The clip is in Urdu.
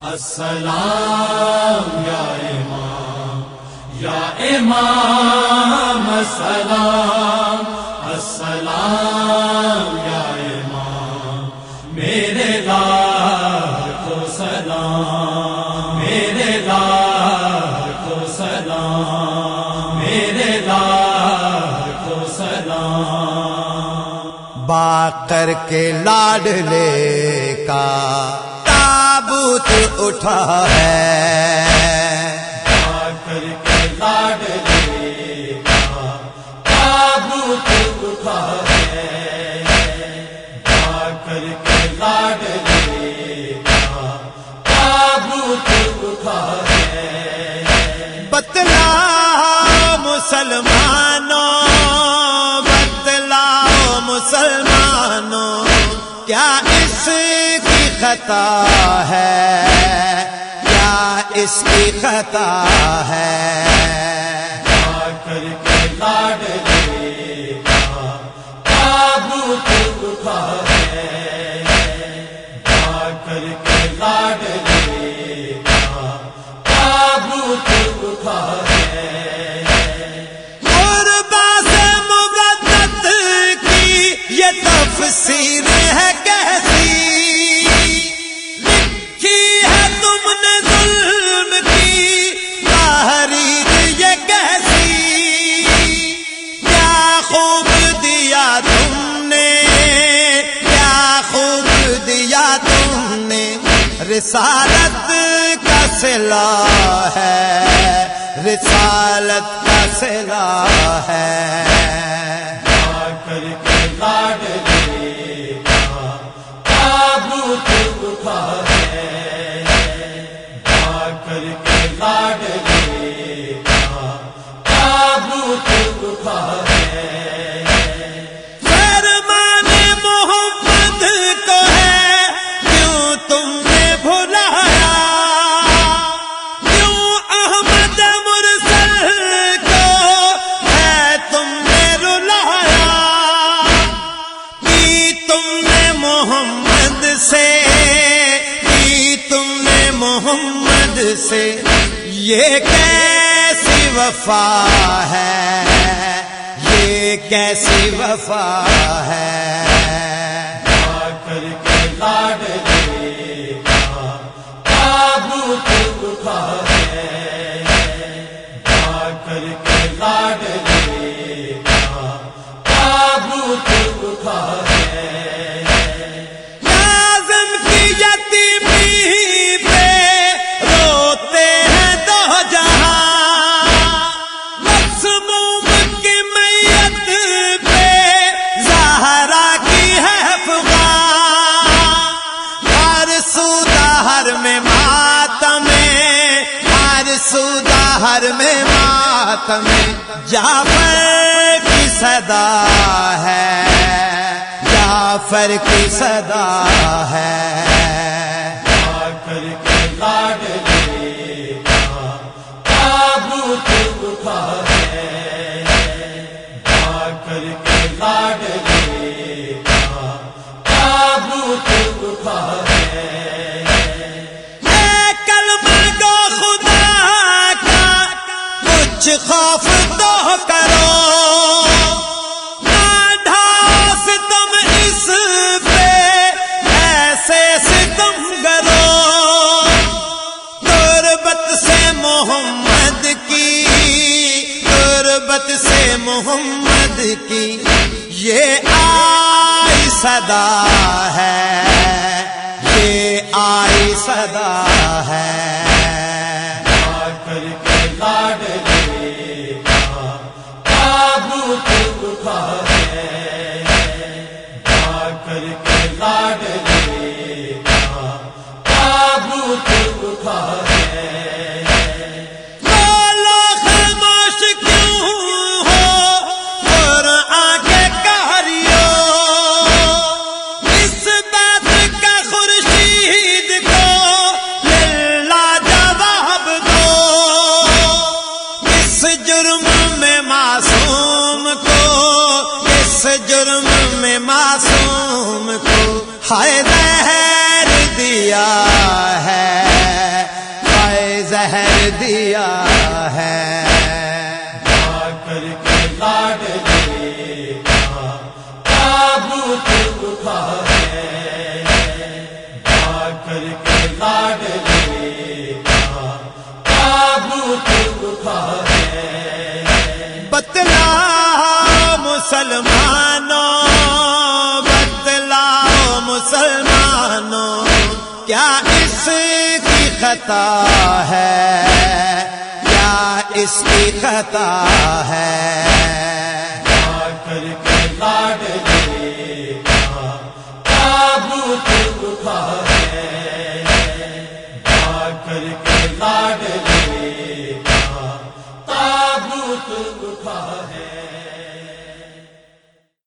السلام یا امام یا امام، السلام السلام یا امام، میرے لال کو سلام، میرے لال کو سلام، میرے لال کو سلام۔ با کر کے لاڈلے کا تابوت اٹھا ہے کر کے کا تابوت اٹھا ہے کر کے کا تابوت اٹھا ہے بتلا مسلمانوں بتلا مسلمانوں کیا اس خطا ہے کیا اس کی خطا ہے؟ کر کے لاڈ لے کا تابوت اٹھا ہے آ کر کے لاڈ لے کا تابوت اٹھا ہے قربا سے مبدت کی یہ تفسیر ہے رسالت کا سلا ہے رسالت کا سلا ہے۔ آ کر کے سے یہ کیسی وفا ہے؟ یہ کیسی وفا ہے؟ کر کے لاڈ لے کا ہے کر کے لاڈ سودا ہر میں ماتم جعفر کی صدا ہے، جعفر کی صدا ہے۔ آ کر کے لاڈ کچھ خوف تو کرو۔ نہ ڈھاس تم اس پہ، ایسے ستم کرو۔ تربت سے محمد کی تربت سے محمد کی، یہ آئی صدا ہے۔ یہ آئی صدا ہے۔ کے لاڈ لے کا تابوت اٹھا ہائے دیا ہے زہر دیا ہے۔ کر کے لاڈ لے کا تابوت اٹھا ہے۔ کر کے لاڈ لے کا تابوت اٹھا ہے۔ بتلا مسلمانوں کیا اس کی خطا ہے؟ کیا اس کی خطا ہے؟ کر کے لاڈ لے کا تابوت اٹھا ہے؟